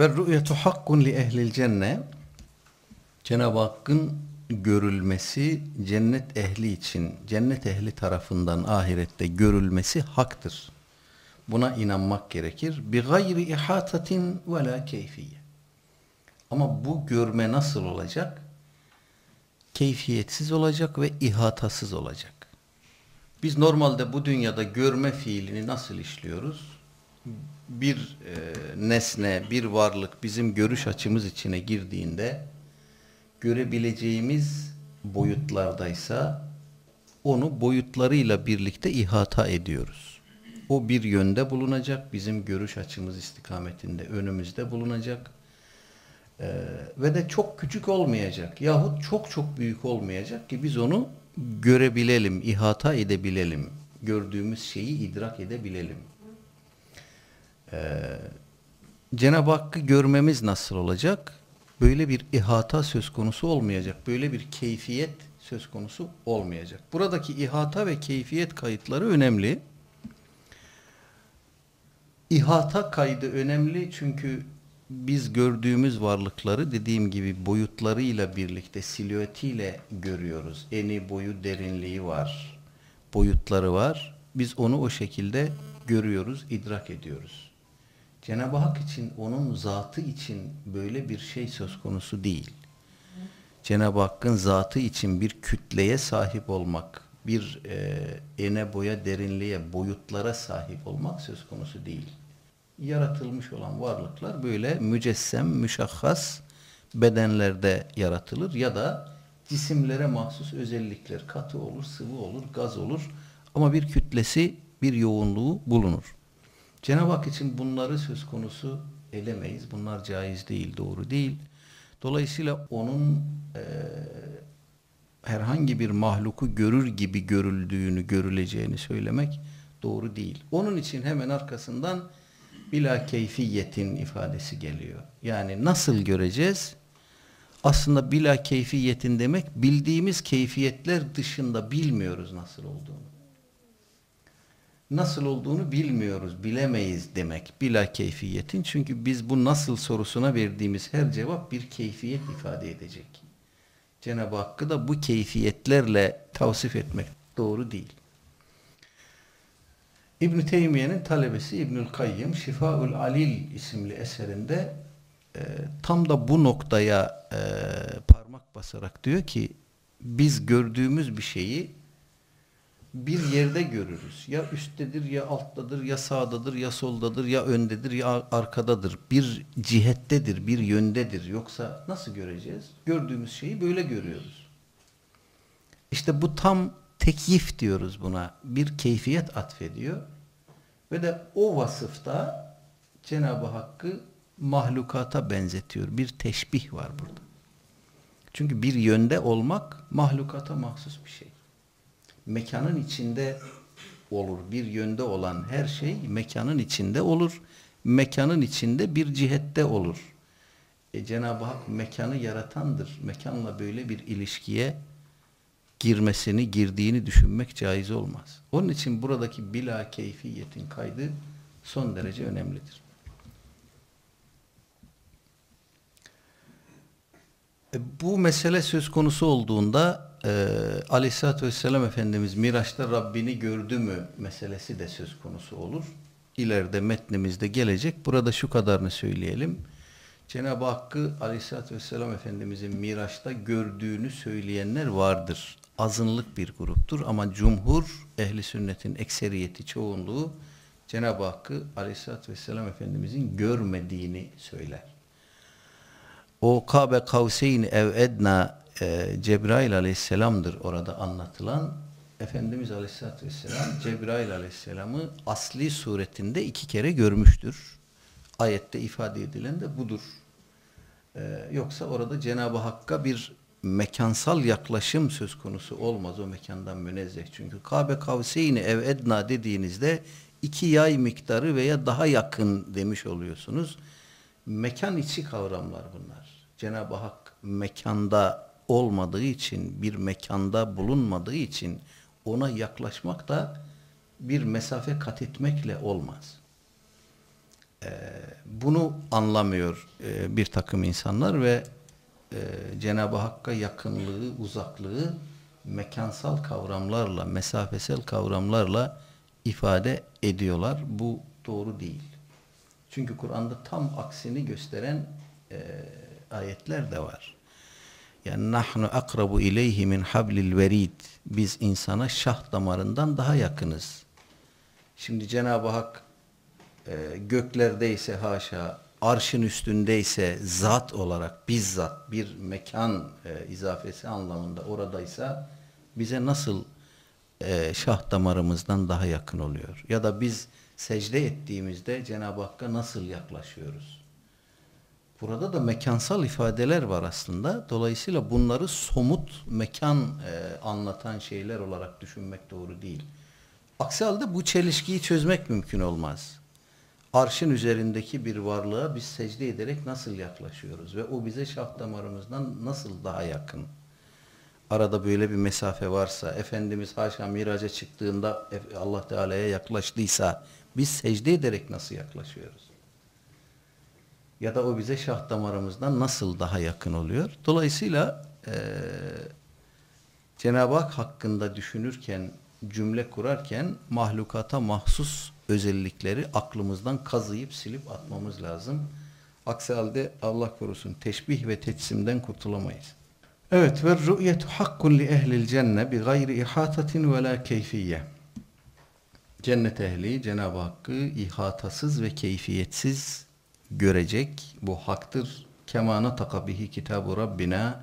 Ve rü'yetu hakkun li ehlil cenne Cenab-ı Hakk'ın görülmesi cennet ehli için, cennet ehli tarafından ahirette görülmesi haktır. Buna inanmak gerekir. Bi gayri ihatatin ve la keyfiye. Ama bu görme nasıl olacak? Keyfiyetsiz olacak ve ihatasız olacak. Biz normalde bu dünyada görme fiilini nasıl işliyoruz? Bir e, nesne, bir varlık bizim görüş açımız içine girdiğinde görebileceğimiz boyutlardaysa onu boyutlarıyla birlikte ihata ediyoruz. O bir yönde bulunacak, bizim görüş açımız istikametinde önümüzde bulunacak ee, ve de çok küçük olmayacak yahut çok çok büyük olmayacak ki biz onu görebilelim, ihata edebilelim, gördüğümüz şeyi idrak edebilelim. Ee, Cenab-ı Hakk'ı görmemiz nasıl olacak? Böyle bir ihata söz konusu olmayacak, böyle bir keyfiyet söz konusu olmayacak. Buradaki ihata ve keyfiyet kayıtları önemli. İhata kaydı önemli çünkü biz gördüğümüz varlıkları dediğim gibi boyutlarıyla birlikte silüetiyle görüyoruz. Eni, boyu, derinliği var. Boyutları var. Biz onu o şekilde görüyoruz, idrak ediyoruz. Cenab-ı Hak için, onun zatı için böyle bir şey söz konusu değil. Cenab-ı Hakk'ın zatı için bir kütleye sahip olmak, bir e, ene boya derinliğe, boyutlara sahip olmak söz konusu değil yaratılmış olan varlıklar böyle mücessem, müşahhas bedenlerde yaratılır ya da cisimlere mahsus özellikler katı olur, sıvı olur, gaz olur ama bir kütlesi, bir yoğunluğu bulunur. Cenab-ı Hak için bunları söz konusu edemeyiz. Bunlar caiz değil, doğru değil. Dolayısıyla onun e, herhangi bir mahluku görür gibi görüldüğünü, görüleceğini söylemek doğru değil. Onun için hemen arkasından bila keyfiyetin ifadesi geliyor. Yani nasıl göreceğiz? Aslında bila keyfiyetin demek bildiğimiz keyfiyetler dışında bilmiyoruz nasıl olduğunu. Nasıl olduğunu bilmiyoruz, bilemeyiz demek bila keyfiyetin. Çünkü biz bu nasıl sorusuna verdiğimiz her cevap bir keyfiyet ifade edecek. Cenab-ı Hakk'ı da bu keyfiyetlerle tavsif etmek doğru değil. İbn Teymiye'nin talebesi İbnül Kayyım Şifaul Alil isimli eserinde e, tam da bu noktaya e, parmak basarak diyor ki biz gördüğümüz bir şeyi bir yerde görürüz. Ya üsttedir, ya alttadır, ya sağdadır, ya soldadır, ya öndedir, ya arkadadır. Bir cihettedir, bir yöndedir. Yoksa nasıl göreceğiz? Gördüğümüz şeyi böyle görüyoruz. İşte bu tam tekyif diyoruz buna. Bir keyfiyet atfediyor. Ve de o vasıfta Cenab-ı Hakk'ı mahlukata benzetiyor. Bir teşbih var burada. Çünkü bir yönde olmak mahlukata mahsus bir şey. Mekanın içinde olur. Bir yönde olan her şey mekanın içinde olur. Mekanın içinde bir cihette olur. E, Cenab-ı Hak mekanı yaratandır. Mekanla böyle bir ilişkiye girmesini, girdiğini düşünmek caiz olmaz. Onun için buradaki bila keyfiyetin kaydı son derece önemlidir. E, bu mesele söz konusu olduğunda e, Aleyhisselatü Vesselam Efendimiz Miraç'ta Rabbini gördü mü meselesi de söz konusu olur. İleride metnimizde gelecek. Burada şu kadarını söyleyelim. Cenab-ı Hakk'ı Aleyhisselatü Vesselam Efendimizin Miraç'ta gördüğünü söyleyenler vardır azınlık bir gruptur ama cumhur ehli sünnetin ekseriyeti çoğunluğu Cenab-ı Hakk'ı aleyhissalatü vesselam Efendimizin görmediğini söyler. O Kabe Kavseyn ev edna e, Cebrail aleyhisselamdır orada anlatılan. Efendimiz aleyhissalatü vesselam Cebrail aleyhisselamı asli suretinde iki kere görmüştür. Ayette ifade edilen de budur. Ee, yoksa orada Cenab-ı Hakk'a bir mekansal yaklaşım söz konusu olmaz o mekandan münezzeh. Çünkü Kabe kavseyni ev edna dediğinizde iki yay miktarı veya daha yakın demiş oluyorsunuz. Mekan içi kavramlar bunlar. Cenab-ı Hak mekanda olmadığı için, bir mekanda bulunmadığı için ona yaklaşmak da bir mesafe kat etmekle olmaz. e, bunu anlamıyor e, bir takım insanlar ve e, Cenab-ı Hakk'a yakınlığı, uzaklığı mekansal kavramlarla, mesafesel kavramlarla ifade ediyorlar. Bu doğru değil. Çünkü Kur'an'da tam aksini gösteren e, ayetler de var. Yani nahnu akrabu ileyhi min hablil verid. Biz insana şah damarından daha yakınız. Şimdi Cenab-ı Hak e, göklerdeyse haşa, arşın üstündeyse zat olarak bizzat bir mekan e, izafesi anlamında oradaysa bize nasıl e, şah damarımızdan daha yakın oluyor? Ya da biz secde ettiğimizde Cenab-ı Hakk'a nasıl yaklaşıyoruz? Burada da mekansal ifadeler var aslında. Dolayısıyla bunları somut mekan e, anlatan şeyler olarak düşünmek doğru değil. Aksi halde bu çelişkiyi çözmek mümkün olmaz. Arşın üzerindeki bir varlığa biz secde ederek nasıl yaklaşıyoruz ve o bize şah damarımızdan nasıl daha yakın? Arada böyle bir mesafe varsa, Efendimiz haşa miraca çıktığında Allah Teala'ya yaklaştıysa biz secde ederek nasıl yaklaşıyoruz? Ya da o bize şah damarımızdan nasıl daha yakın oluyor? Dolayısıyla e, Cenab-ı Hak hakkında düşünürken, cümle kurarken mahlukata mahsus özellikleri aklımızdan kazıyıp silip atmamız lazım. Aksi halde Allah korusun teşbih ve teçsimden kurtulamayız. Evet ve rü'yetu hakkun li ehlil cenne bi gayri ihatatin ve la keyfiye. Cennet ehli Cenab-ı Hakk'ı ihatasız ve keyfiyetsiz görecek. Bu haktır. Kemana takabihi kitabu Rabbina.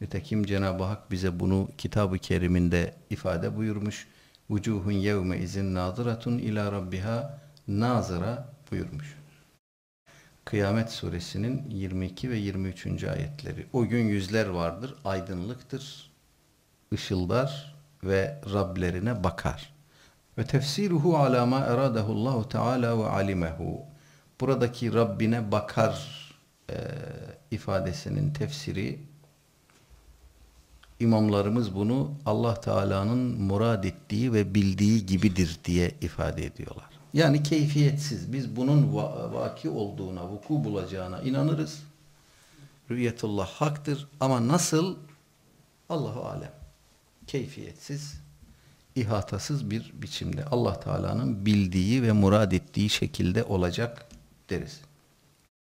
Nitekim Cenab-ı Hak bize bunu kitab-ı keriminde ifade buyurmuş. Vucuhun yevme izin naziratun ila rabbiha nazıra buyurmuş. Kıyamet suresinin 22 ve 23. ayetleri. O gün yüzler vardır, aydınlıktır, ışıldar ve Rablerine bakar. Ve tefsiruhu ala ma eradehullahu teala ve alimehu. Buradaki Rabbine bakar e, ifadesinin tefsiri imamlarımız bunu Allah Teala'nın murad ettiği ve bildiği gibidir diye ifade ediyorlar. Yani keyfiyetsiz. Biz bunun va vaki olduğuna, vuku bulacağına inanırız. Rüyetullah haktır ama nasıl? Allahu alem. Keyfiyetsiz, ihatasız bir biçimde Allah Teala'nın bildiği ve murad ettiği şekilde olacak ってです。